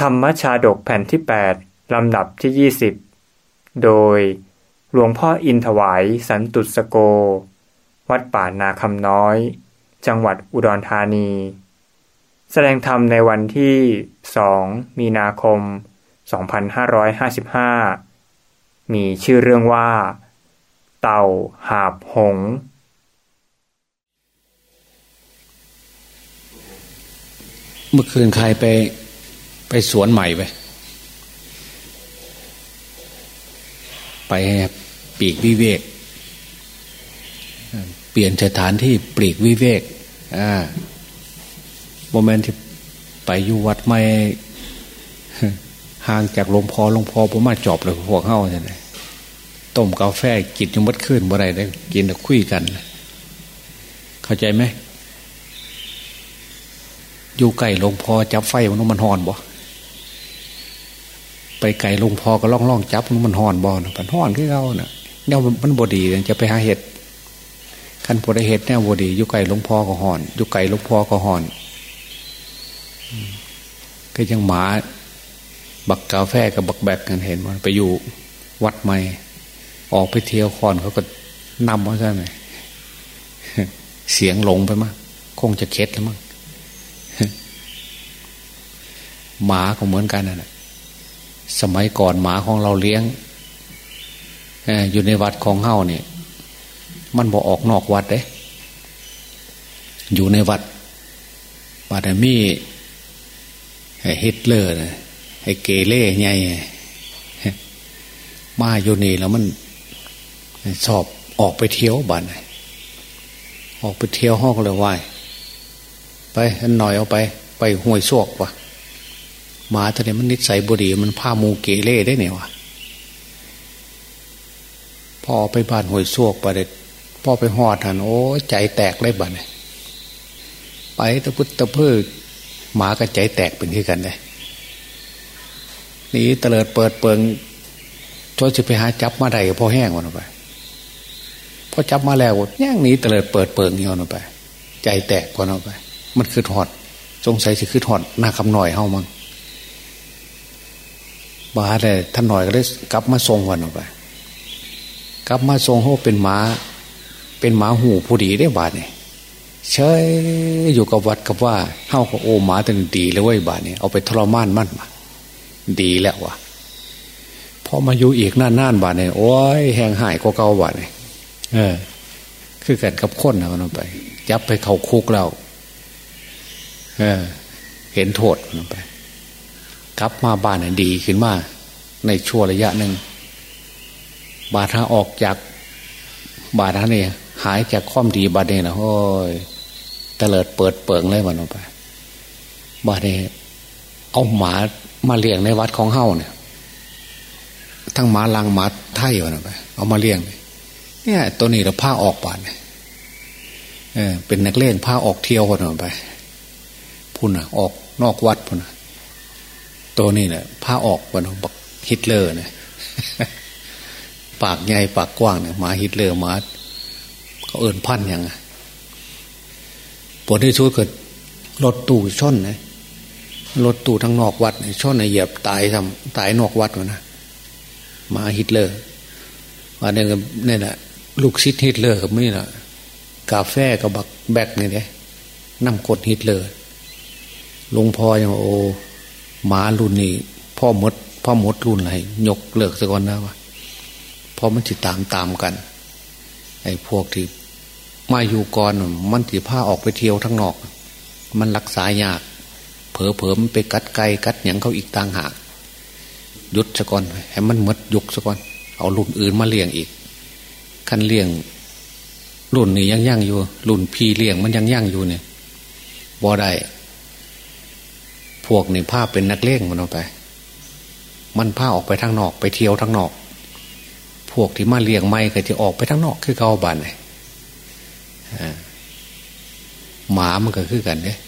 ธรรมชาดกแผ่นที่ 8 ลำดับที่ 20 โดยหลวงพ่ออินถวายสันตุสโก วัดป่านาคำน้อย จังหวัดอุดรธานี แสดงธรรมในวันที่ 2 มีนาคม 2555 มีชื่อเรื่องว่า เต่าหาบหงเมื่อคืนใครไป ไปสวนใหม่ไปไปปีกวิเวก เปลี่ยนสถานที่ปลีกวิเวกอ่าโมเมนต์ที่ไปอยู่วัดไม่ห่างจากหลวงพ่อหลวงพ่อผมมาจอบเลยพวกเข้าใช่ไหมต้มกาแฟกินยังมัดขึ้นบ่ไรได้กินแล้วคุยกัน เข้าใจไหมอยู่ไก่หลวงพ่อจับไฟมันมันหอนบ่ ไปไก่ลงพอก็ล่องล่องจับมันห่อนบ่นะมันห่อนที่เราเนะ่ะเนี่ยมันบดีจะไปหาเห็ดขันพอได้เห็ดแน่บดีอยู่ไก่ลงพอก็ห่อนอยู่ไก่ลงพอก็ห่อนก็ยังหมา บักกาแฟกับบักแบกกันเห็นมันไปอยู่วัดใหม่ ออกไปเที่ยวคอนเขาก็นำว่าใช่ไหมเสียงหลงไปมั้งคงจะเค็ดแล้วมั้งหมาก็เหมือนกันนะ สมัยก่อนหมาของเราเลี้ยงอยู่ในวัดของเฮ้าเนี่ย มันบอกออกนอกวัดเด้อยู่ในวัดวัดมีฮิตเลอร์ไอ้เกเล่ไงมาอยู่นี่แล้วมันชอบออกไปเที่ยวบ้านออกไปเที่ยวห้องเลยว่ายไปหน่อยเอาไป ไปห่วยซวกวะ หมาตัวนี้มันนิสัยบุรีมันผ้ามูเกเล่ได้เนี่ยวะพอไปบ้านห่วยซวกไปเด็ดพ่อไปหอดทันโอ้ใจแตกเลยบ้านเลยไปตะพุตตะเพื่อหมาก็ใจแตกเป็นที่กันเลยนี่เตลิดเปิดเปิงช่วยจะไปหาจับมาได้พอแห้งวันไปพอจับมาแล้วย่งนี้เตลิดเปิดเปิงเงี้ยนไป ใจแตกวันไป มันคือหอดสงสัยจะคือหอดหน้าคำหน่อยเฮามั้ง บาเลยท่านหน่อยก็เลยกลับมาทรงวันออกไปกลับมาทรงเขาเป็นหมา เป็นหมาหูผู้ดีได้บาทเนี่ยเชยอยู่กับวัดกับว่าเฮาก็โอหมาตันดีเลยเว้ยบาทเนี่ยเอาไปทรมานมันมาดีแล้ววะพอมาอยู่อีกน่านน่านบาทเนี่ยโอ้ยแหงหายก็เก่าบาทเนี่ยเออ คือกันกับคนนะมันไปยับไปเขาคุกแล้วเออ เห็นโทษมันไป กลับมาบ้านดีขึ้นมาในช่วงระยะหนึ่ง บาดาออกจากบาดาเนี่ยหายจากความดีบาดเนี่ยนะโอ้ยเตลิดเปิดเปิงเลยมันออกไปบาดเนี่ยเอาหมามาเลี้ยงในวัดของเฮ้าเนี่ย ทั้งหมาลังหมาไทยมันออกไปเอามาเลี้ยง เนี่ย ตัวนี้เราผ้าออกบาดเนี่ยเออเป็นนักเล่นผ้าออกเที่ยวคนออกไปพุ่นอะ ออกนอกวัดพุ่นอะ ตัวนี้เนี่ยผ้าออกวันบอกฮิตเลอร์เนี่ยปากใหญ่ปากกว้างเนี่ยมาฮิตเลอร์มาเขาเอินพันยังไงผลที่ช่วยเกิดรถตู้ช่อนนะรถตู้ทั้งนอกวัดช่อนเหยียบตายทำตายนอกวัดวะนะมาฮิตเลอร์มาเนี่ยเนี่ยแหละลูกซิดฮิตเลอร์กับนี่แหละกาแฟกับบักแบกนี่เนี่ยน้ำกดฮิตเลอร์ลงพออย่างโอ หมารุ่นนี้พ่อมด พ่อมดรุ่นอะไรยกเลิกซะก่อนนะวะพอมันติดตามตามกัน ไอ้พวกที่มาอยู่ก่อนมันถือผ้าออกไปเที่ยวทั้งนอก มันรักษายาก เผลอเผลอมไปกัดไก่กัดอย่างเขาอีกต่างหากยุดซะก่อนให้มันมดยุกซะก่อน เอารุ่นอื่นมาเลี้ยงอีกขั้นเลี้ยง รุ่นนี้ยังยั่งอยู่ รุ่นพี่เลี้ยงมันยังยั่งอยู่เนี่ยบ่ได้ วกนี่ผ้าเป็นนักเลงมันออกไป มันผ้าออกไปทางนอกไปเที่ยวทางนอก พวกที่มาเลี้ยงไม่ก็จะออกไปทางนอก คือเกาบันเลยหมามันก็คือกันเนี่ย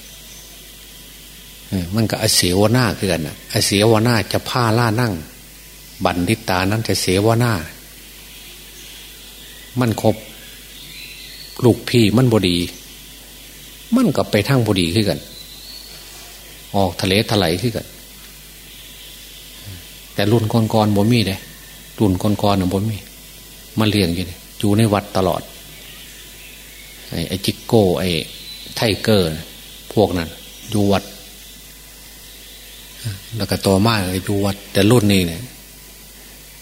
มันก็อเสวนาคือกันนะอเสวนาจะผ้าล่านั่ง ปัณฑิตานัญจะเสวนามันคบลูกพี่มันบ่ดี มันก็ไปทางบ่ดีคือกัน ออกทะเลทลายคือกันแต่รุ่นก่อนๆบ่มีเลยรุ่นก่อนๆน่ะบ่มีมาเลี้ยงอยู่อยู่ในวัดตลอดไอ้ไอจิกโก้ ไอ้ไทเกอร์ พวกนั้นอยู่วัด แล้วก็ตัวมากอยู่วัด แต่รุ่นนี้เนี่ย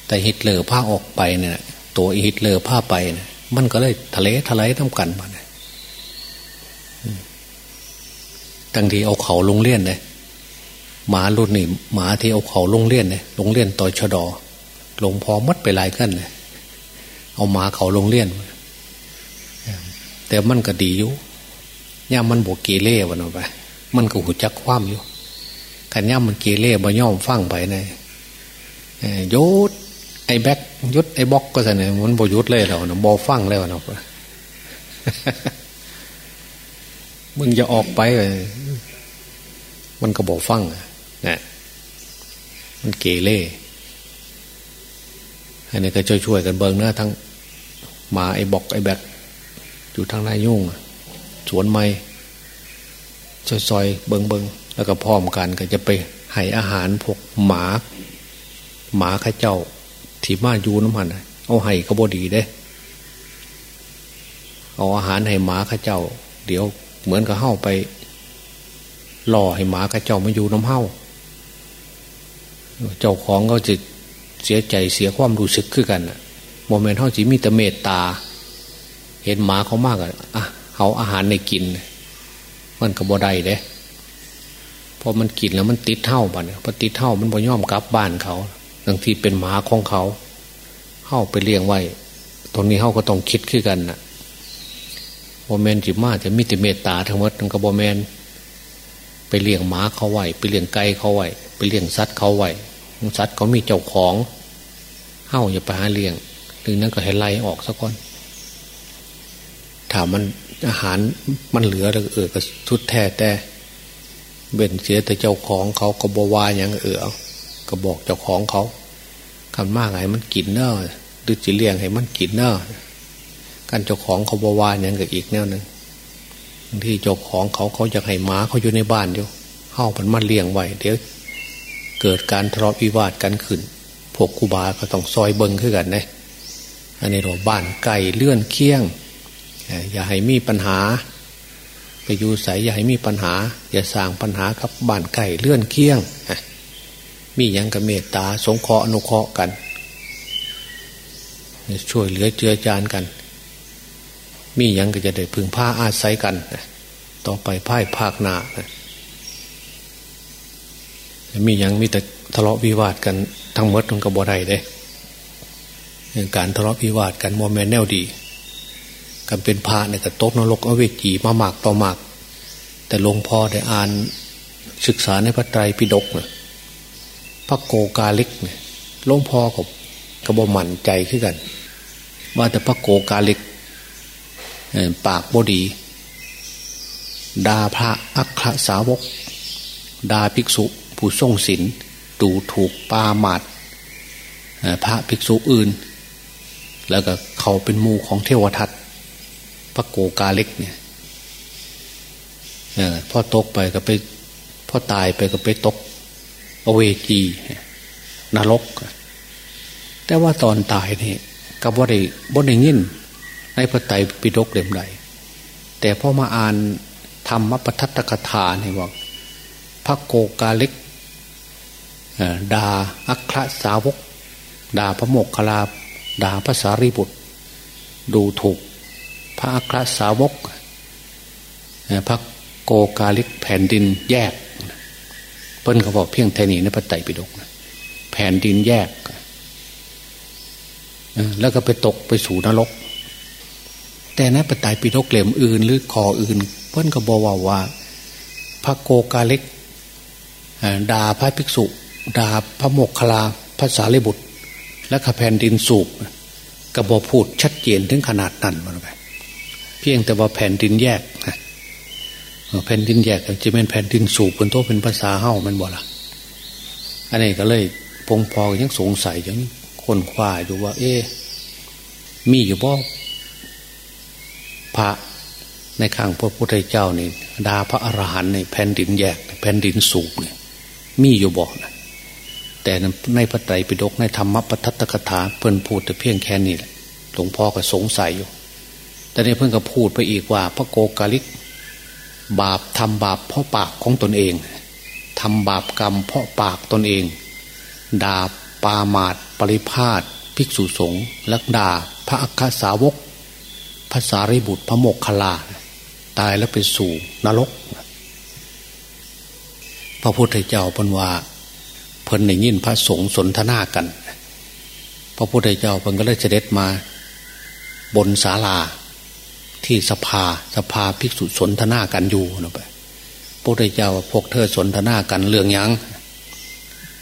แต่ฮิตเลอร์ผ้าออกไปเนี่ย ตัวฮิตเลอร์ผ้าไปเนี่ยมันก็เลยทะเลทลายท้งกันมาเนี่ย ตั้งทีเอาเขาลงเลี่ยนเลยหมารุ่นนี่หมาที่เอาเขาลงเลี่ยนเลยลงเลี่ยนต่อยชดอลงพอมัดไปลายกันเลยเอาหมาเขาลงเลี่ยน แต่มันก็ดีอยู่ย่ามันบวกเกเร่วันออกไป มันก็หูจักคว่ำอยู่กันย่ามันเกเร่บ่ย่อมฟังไปนะยุดไอ้แบ็กยุดไอ้บ็อกก็จะเนี่ยมันบยุดเลยเราเนาะบอฟังเลยเนาะ มึงจะออกไปมันก็บอกฟังนะมันเกเร่อันนี้ก็ช่วยๆกันเบิงนะทั้งหมาไอ้บอกไอ้แบกอยู่ทางนายยุ่งสวนไม้ซอยๆเบิงเบิงแล้วก็พร้อมกันก็จะไปให้อาหารพวกหมา หมาข้าเจ้าที่มาอยู่น้ำมันเอาให้ก็บดีเด้ เอาอาหารให้หมาข้าเจ้า เดี๋ยว เหมือนกับเข้าไปล่อให้หมาข้าเจ้ามาอยู่น้ำเห้าเจ้าของก็จะเสียใจเสียความรู้สึกขึ้นกันโมเมนต์เท่าจีมีแต่เมตตา เห็นหมาเขามากอะเขาอาหารในกิน มันก็บ่ได้เด้พอมันกินแล้วมันติดเท่าบันพอติดเท่ามันบ่ย่อมกลับบ้านเขาบางทีเป็นหมาของเขาเข้าไปเลี้ยงไว้ตรงนี้เขาก็ต้องคิดขึ้นกันน่ะ โมเมนจิมาจะมีแต่เมตตาทั้งหมดทั้งกระโบแมนไปเลี้ยงหมาเขาไว้ไปเลี้ยงไก่เขาไว้ไปเลี้ยงสัตว์เขาไว้สัตว์เขามีเจ้าของเฮ้าอย่าไปหาเลี้ยงถึงนั้นก็ให้ไล่ออกสักคนถามมันอาหารมันเหลือแล้วเออก็ทุดแท้แต่เบ็นเสียแต่เจ้าของเขาก็บวาอย่างเออก็บอกเจ้าของเขาคำมากไงมันกินเนอะดื้อจีเลี้ยงให้มันกินเนอะ กันเจ้าของเขาบวาอย่างกับอีกแนวหนึ่งที่เจ้าของเขาเขาอยากให้หมาเขาอยู่ในบ้านอยู่เข้ามันมันเลี้ยงไว้เดี๋ยวเกิดการทะเลาะวิวาทกันขึ้น พวกกูบาก็ต้องซอยเบิงขึ้นกันนะอันนี้เราบ้านไก่เลื่อนเคี่ยง อย่าให้มีปัญหา ไปอยู่ใสอย่าให้มีปัญหา อย่าสร้างปัญหากับบ้านไก่เลื่อนเคี่ยง มีย่างกับเมตตาสงเคราะห์อนุเคราะห์กัน ช่วยเหลือเจือจานกัน มีย่างก็จะได้พึงผ้าอาศัยกันต่อไปพ่ายภาคหนามีย่างมีแต่ทะเลาะวิวาทกันทั้งหมดมันก็บ่ได้เด้การทะเลาะวิวาทกันโมเมนแนวดีกันเป็นพระเนี่ยก็ตกนรกอเวจีมาหมากต่อหมาก แต่หลวงพ่อได้อ่านศึกษาในพระไตรปิฎกเนี่ยพระโกกาลิกเนี่ยหลวงพ่อกับกระบหมั่นใจขึ้นกัน ว่าแต่พระโกกาลิก ปากบดีดาพระอัครสาวก ดาภิกษุ ผู้ทรงศีลดูถูกปาหมาดพระภิกษุอื่น แล้วก็เขาเป็นมูของเทวทัตพระโกกาเล็กเนี่ยพ่อตกไปก็ไปพ่อตายไปก็ไปตก อเวจีนรก แต่ว่าตอนตายนี่กับว่าได้บ่ได้ยิน ในพระไตรปิฎกเล่มใด แต่พอมาอ่านธรรมปทัตตกถาเนี่ยบอกพระโกกาเล็กดาอัครสาวกดาพระโมกขลาดาพระสารีบุตร ดูถูก พระอัครสาวกพระโกกาลิกแผ่นดินแยก เปิ้นเขาบอกเพียงแทนีในพระไตรปิฎกแผ่นดินแยก แล้วก็ไปตกไปสู่นรก แต่ในพระไตรปิฎกเล่มอื่น หรือคออื่น เพิ่อนก็บอกว่าว่า พระโกกาเลิกดาพระภิกษุดาพระโมกขลาภาษาลิบุตร และขแผ่นดินสูบกระบอกพูดชัดเจนถึงขนาดนั้นมาไปเพียงแต่ว่าแผ่นดินแยกแผ่นดินแยกจะเป็นแผ่นดินสูบเป็นโตเป็นภาษาเฮ้ามันบ่ละอันนี้ก็เลยพงพอยังสงสัยยังคนคว้าอยู่ว่า เอ๊มีอยู่บ่ พระในข้างพระพุทธเจ้านี่ดาพระอรหันต์ในแผ่นดินแยก แผ่นดินสูบเนี่ยมีอยู่บ่นะแต่ในพระไตรปิฎกในธรรมปทัตตกถาเพิ่นพูดแต่เพียงแค่นี้แหละหลวงพ่อก็สงสัยอยู่ แต่นี้เพิ่นก็พูดไปอีกว่า พระโกกาลิก บาปทำบาปเพราะปากของตนเองทำบาปกรรมเพราะปากตนเองด่าปามาดปริพาทภิกษุสงฆ์และดาพระอัคคสาวก ภาษาริบุตรพระโมกขลา ตายแล้วไปสู่นรก พระพุทธเจ้าพันว่าเพิ่นในยินพระสงฆ์สนทนากัน พระพุทธเจ้าเพิ่นก็เลยเสด็จมา บนศาลาที่สภาสภาภิกษุสนทนากันอยู่นะไปพระพุทธเจ้าพวกเธอสนทนากันเรื่องยัง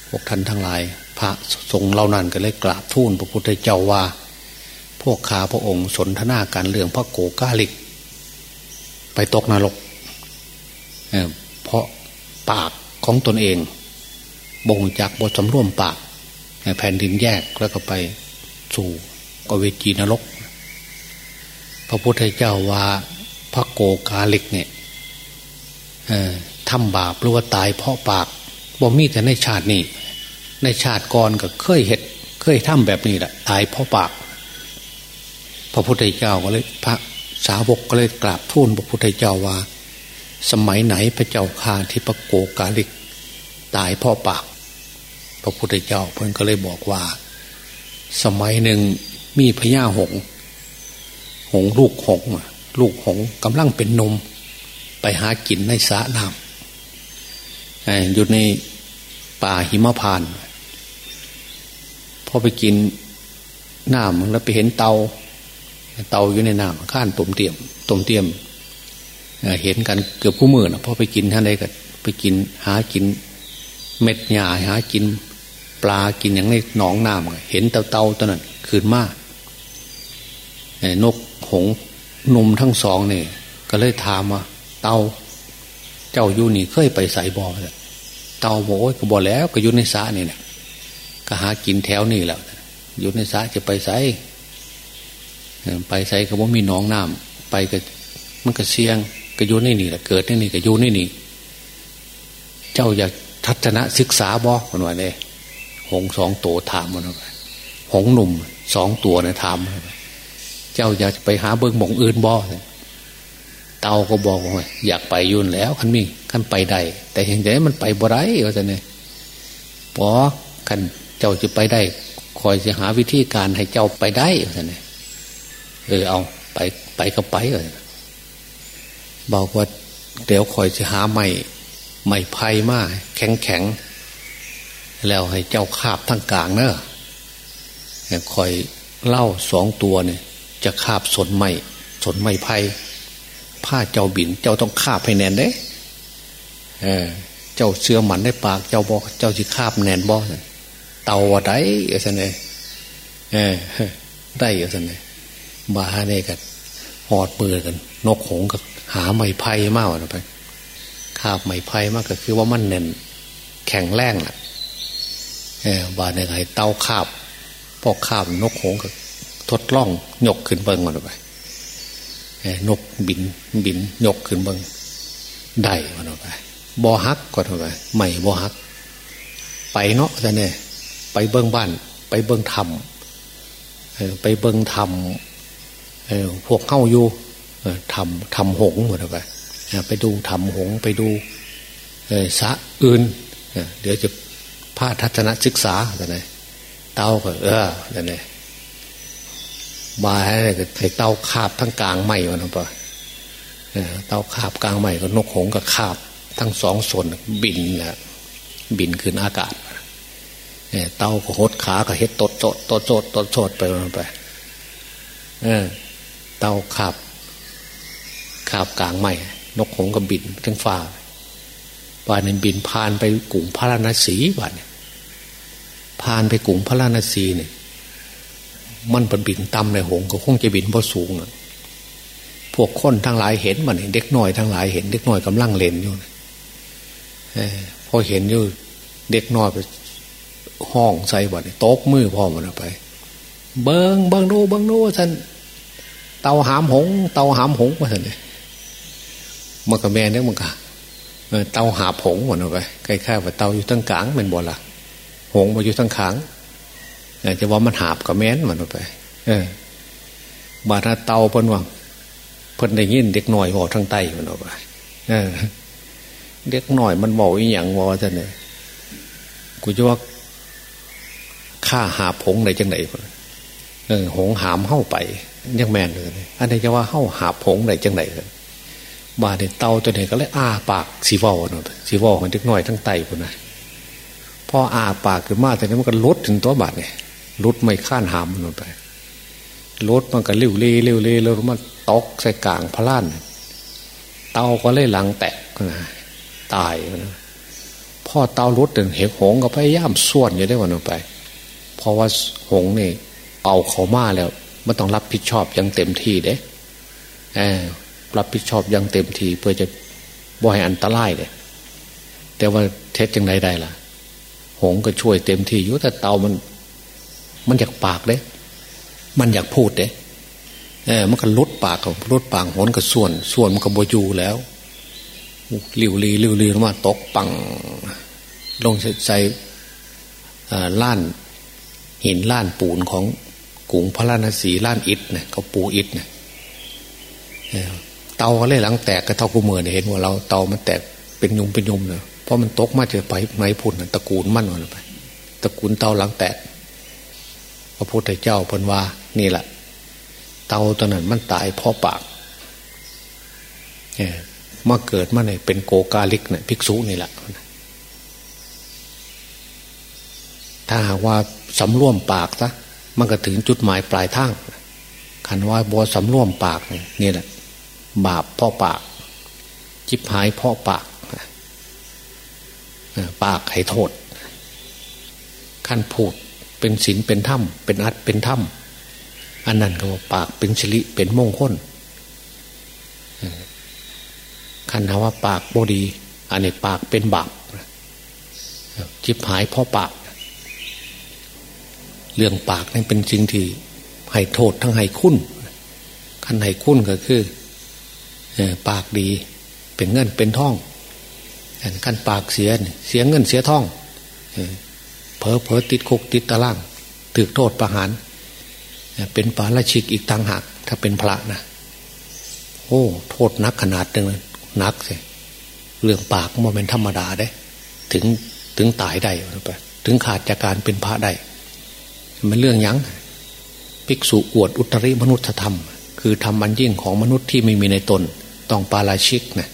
พวกท่านทั้งหลาย พระสงฆ์เหล่านั้นก็เลยกราบทูลพระพุทธเจ้าว่า วกข้าพระองค์สนทนากันเรื่องพระโกกาลิก ไปตกนรกเเพราะปากของตนเอง บ่งจากบทสำร่วมปากแผ่นดินแยกแล้วก็ไปสู่กเวจีนรก พระพุทธเจ้าว่าพระโกกาลิกเนี่ยทำบาปหรือว่าตายเพราะปากบ่มีแต่ในชาตินี้ ในชาติก่อนก็เคยเห็ดเคยทำแบบนี้แหละตายเพราะปาก พระพุทธเจ้าก็เลยพระสาวกก็เลยกราบทูลพระพุทธเจ้าว่า สมัยไหนพระเจ้าข่าที่พระโกกาลิก ตายพราะปาก พระพุทธเจ้าเพิ่นก็เลยบอกว่า สมัยหนึ่งมีพญาหง หงลูกหงลูกหงกำลังเป็นนม ไปหากินในสระน้ำอยู่ในป่าหิมพานพอไปกินน้ำแล้วไปเห็นเตา เตาอยู่ในน้ำข้านตมเตียมตมเตียมเห็นกันเกือบผู้มือนะพอไปกินท่านใดก็ไปกินหากินเม็ดหญ้าหากินปลากินอย่างในหนองน้ำเห็นเตาเตาตัวนั้นคืนมากนกหงนมทั้งสองเนี่ยก็เลยถามว่าเตาเจ้าอยู่นี่เคยไปใส่บ่อเลยเตาบอกโอ้ยก็บอแล้วก็อยู่ในสระนี่เนี่ยก็หากินแถวนี่แหละอยู่ในสระจะไปใส่ ไปใส่ก็ว่มีหนองน้ำไปก็มันก็เสี่ยงก็อยู่ในนี่แหละเกิดในนี่ก็อยู่ในนี่ เจ้าอยากทัศนะศึกษาบ่มันว่าเนี่ยหงสองตัวถามมันว่าหงหนุ่มสองตัวเนี่ยถามเจ้าอยากไปหาเบิ้งหมองอื่นบ่เตาก็บอกว่าอยากไปยุ่นแล้วคันมีคันไปได้แต่เห็นใจมันไปบ่ไรก็จะเนี่ยปอคันเจ้าจะไปได้ คอยจะหาวิธีการให้เจ้าไปได้ก็จะเนี่ย เออเอาไปไปก็ไปเลยบอกว่า เดี๋ยวคอยจะหาไม่ไม่ไพ่มากแข็งแข็งแล้วให้เจ้าคาบทั้งกลางเนอะคอยเล่าสองตัวเนี่ยจะคาบสนไม่สนไม่ไพ่ผ้าเจ้าบินเจ้าต้องคาบให้แน่นเด้เออ เจ้าเชื่อหมันในปาก เจ้าบอกเจ้าจะคาบแน่นบ่เตาว่าได้เออสันเลยเออได้เออสันเลย บาเนี่ยกันหอดมือกัน นกหงกับหาไม้ไผ่มากนะไปคาบไม้ไผ่มากก็คือว่ามันแน่นแข็งแรงน่ะเออบาเนี่ยไงเตาคาบพอคาบนกหงก็ทดล่องยกขึ้นเบิ้งมันไปนกบินบินยกขึ้นเบิ้งได้กันไปบอฮักก่อนไปใหม่บอฮัก ไปเนาะแต่เนี่ยไปเบิ้งบ้าน ไปเบิ้งธรรมไปเบิ้งธรรม พวกเข้าอยู่ทำทำหงหมดไปไปดูทำหงไปดูสะอื่นเดี๋ยวจะพาทัศนศึกษาแต่ไหนเต้าก็เออแต่ไหนมาให้เต้าคาบทั้งกลางไม่วันไปะเต้าคาบกลางไม่ก็นกหงกับคาบทั้งสองส่วนบินแหละบินขึ้นอากาศเต้าก็หดขาก็เฮ็ดตดโจดตดโจดตดโจดไปมันไป เออ เตาคาบคาบกลางไม่ นกหงกับบินทั้งฟ้าป่านนี้บินผ่านไปกลุ่มพระราณสีป่านนี้ผ่านไปกลุ่มพระราณสีเนี่ยมันเป็นบินต่ำในหงก็คงจะบินพอสูงนะพวกคนทั้งหลายเห็นมันเด็กน้อยทั้งหลายเห็นเด็กน้อยกำลังเล่นอยู่พอเห็นอยู่เด็กน้อยไปห้องใส่บ่เนี่ยโต๊กมือพ่อมันไป เบิงเบิงดูเบิงดูท่าน เตาหามหง เตาหามหงมาท่านเนี่ยมันกับแม่เนี่ยมันกะเตาหาผงหมดไปใกล้ๆว่าเตาอยู่ตั้งกลางเป็นบ่ละหงมาอยู่ทั้งขังจะว่ามันหาบกับแม้นมันไป เออบาดาเตาเพิ่นวังเพิ่นได้ยินเด็กหน่อยบอกทางใต้มันออกไปเออ เด็กหน่อยมันบอกอีหยังว่าจะเนี่ยกูจะว่าข้าหาผงในจังไหนเออหงหามเข้าไป ยังแมนเลยอันนี้จะว่าเข้าหาผงในจังไหนเลยบาดเตาตัวนี้ก็เลยอ้าปากสีวอลนาะสีวอลมันเด็กหน่อยทั้งไตคนนะพออาปากขึ้นมาแต่นี้มันก็ลดถึงตัวบาดเนี่ยลดไม่ข้านหามมันไปลดมันก็เลี้ยวเลี้ยวเลี้ยวเลี้ยวแล้วมันตกใส่กลางพระล้านเตาก็เลยหลังแตกนะตายนะพ่อเตาลดเดินเหวหงก็พยายามส่วนอยู่ได้วันไป เพราะว่าหงนี่เอาเขามาแล้ว มันต้องรับผิดชอบอย่างเต็มที่เด้รับผิดชอบอย่างเต็มที่เพื่อจะบ่ให้อันตรายเลยแต่ว่าเท็จจังไรได้ล่ะ หงก็ช่วยเต็มที่อยู่แต่เตามัน มันอยากปากเด้ มันอยากพูดเด้เออมันก็ลดปากของลดปากหนก็ส่วน ส่วนมันก็บอยู่แล้วลิวลีลิวลีมาตกปัง ลงใส่ล้านหินล้านปูนของ กุงพระราณสีล้านอิฐเนี่ยเขาปูอิฐเนี่ยเตาเลยหลังแตกกระเท่ากูเมือเนี่ยเห็นว่าเราเตามันแตกเป็นยุมเป็นยุมเนาะเพราะมันตกมาจะไปไม้พุ่นตระกูลมั่นมันไปตระกูลเตาหลังแตก พระพุทธเจ้าพนว่า นี่แหละเตาตัวนั้นมันตายเพราะปากเนี่ยมาเกิดมาเนี่ยเป็นโกกาลิกเนี่ยภิกษุนี่แหละถ้าหากว่าสำร่วมปากซะ มันก็ถึงจุดหมายปลายทางคันว่าบัวสำร่วมปากนี่แหละบาปพ่อปาก จิบหายพ่อปากปากให้โทษขั้นพูดเป็นศีลเป็นถ้ำเป็นอัดเป็นถ้ำอันนั้นก็ว่าปากเป็นสิริเป็นมงคลขันถาว่าปากโบดี อันนี้ปากเป็นบาปจิบหายพ่อปาก เรื่องปากนี่เป็นสิ่งที่ให้โทษทั้งให้คุ้นขันให้คุ้นก็คือปากดีเป็นเงินเป็นท่องขันปากเสียเสียเงินเสียท่องเพอเพอติดคุกติดตะล่างถือโทษประหาร เป็นปาราชิกอีกต่างหาก ถ้าเป็นพระนะโอ้โทษนักขนาดหนึ่งนักสิเรื่องปากมันเป็นธรรมดาได้ ถึงถึงตายได้ไปถึงขาดจากการเป็นพระได้ มันเรื่องยั้งภิกษุอวดอุตริมนุษยธรรม คือทำมันยิ่งของมนุษย์ที่ไม่มีในตน ต้องปาราชิกนะ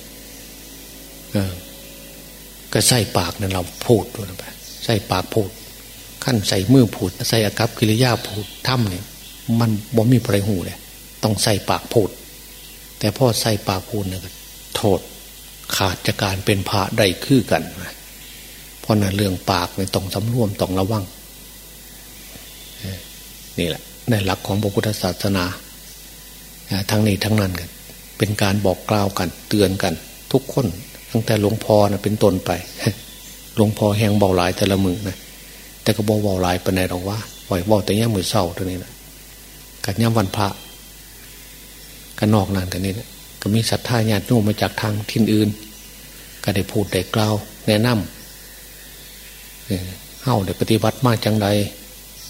ก็ใส่ปากนั่นเราพูดด้วยไปใส่ปากพูด ขั้นใส่มือพูด ใส่อากับกิริยาพูดถ้ำเนี่ยมันบ่มีไรหูเลยต้องใส่ปากพูด แต่พ่อใส่ปากพูดเนี่ยโทษขาดจากการเป็นพระได้คือกันเพราะนั้นเรื่องปากเนี่ยต้องสำรวมต้องระวัง นี่แหละในหลักของพระพุทธศาสนาทั้งนี้ทั้งนั้นกัน เป็นการบอกกล่าวกันเตือนกัน ทุกคนตั้งแต่หลวงพ่อนะเป็นตนไปหลวงพ่อแหงเบาหลายแต่ละมือนะแต่ก็บอกเบาหลายไปไหนหรอกว่าปล่อยบอกแต่ย่มือเศร้าตัวนี้นะกันย่ำวันพระกันนอกนั่นกันนี้นะก็มีศรัทธาญาติโยมมาจากทางทินอื่น ก็ได้พูดได้กล่าว แนะนำเฮ้าได้ปฏิบัติมาจังใด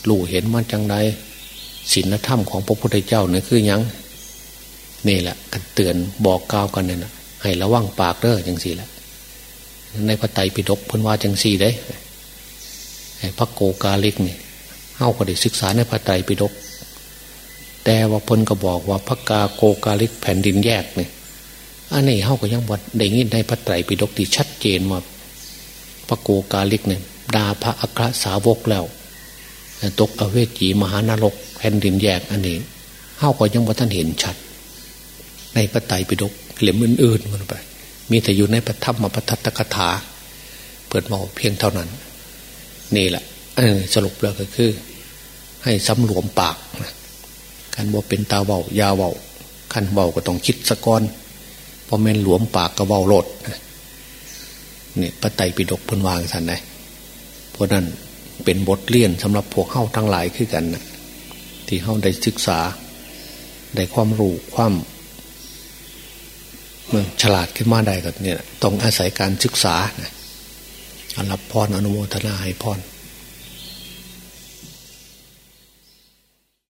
รู้เห็นมาจังใดศีลธรรมของพระพุทธเจ้าเนี่ยคือยังนี่แหละกันเตือนบอกกล่าวกันเนี่ยนะให้ระวังปากเด้ออย่างสี่แหละในพระไตรปิฎกพันว่าจังสี่ได้พระโกกาลิกเนี่ยเฮ้าก็ได้ศึกษาในพระไตรปิฎกแต่ว่าพนก็บอกว่าพระกาโกกาลิกแผ่นดินแยกเนี่ยอันนี้เฮ้าก็ยังบดได้ยินในพระไตรปิฎกที่ชัดเจนว่าพระโกกาลิกเนี่ยดาพระอัครสาวกแล้ว ตกอเวจีมหานรกแผ่นดินแยกอันนี้เฮ้าก็ยังว่าท่านเห็นชัด ในพระไตรปิฎกเหลี่ยมอื่นๆมันไป มีแต่อยู่ในพระธรรมปทัตตกถา เปิดมาเพียงเท่านั้น นี่แหละสรุปแล้วก็คือ ให้สำรวมปากการบอกเป็นตาเบายาเบาขันเบาก็ต้องคิดสะก้อนพอแม่นหลวมปากก็เบาโลดนี่พระไตรปิฎกพันวางสันไหนเพราะนั้น เป็นบทเรียนสำหรับพวกเข้าทั้งหลายขึ้นกันนะที่เข้าได้ศึกษา ได้ความรู้ความฉลาดขึ้นมาได้ก็เนี่ยต้องอาศัยการศึกษานะรับพรอนุโมทนาให้พร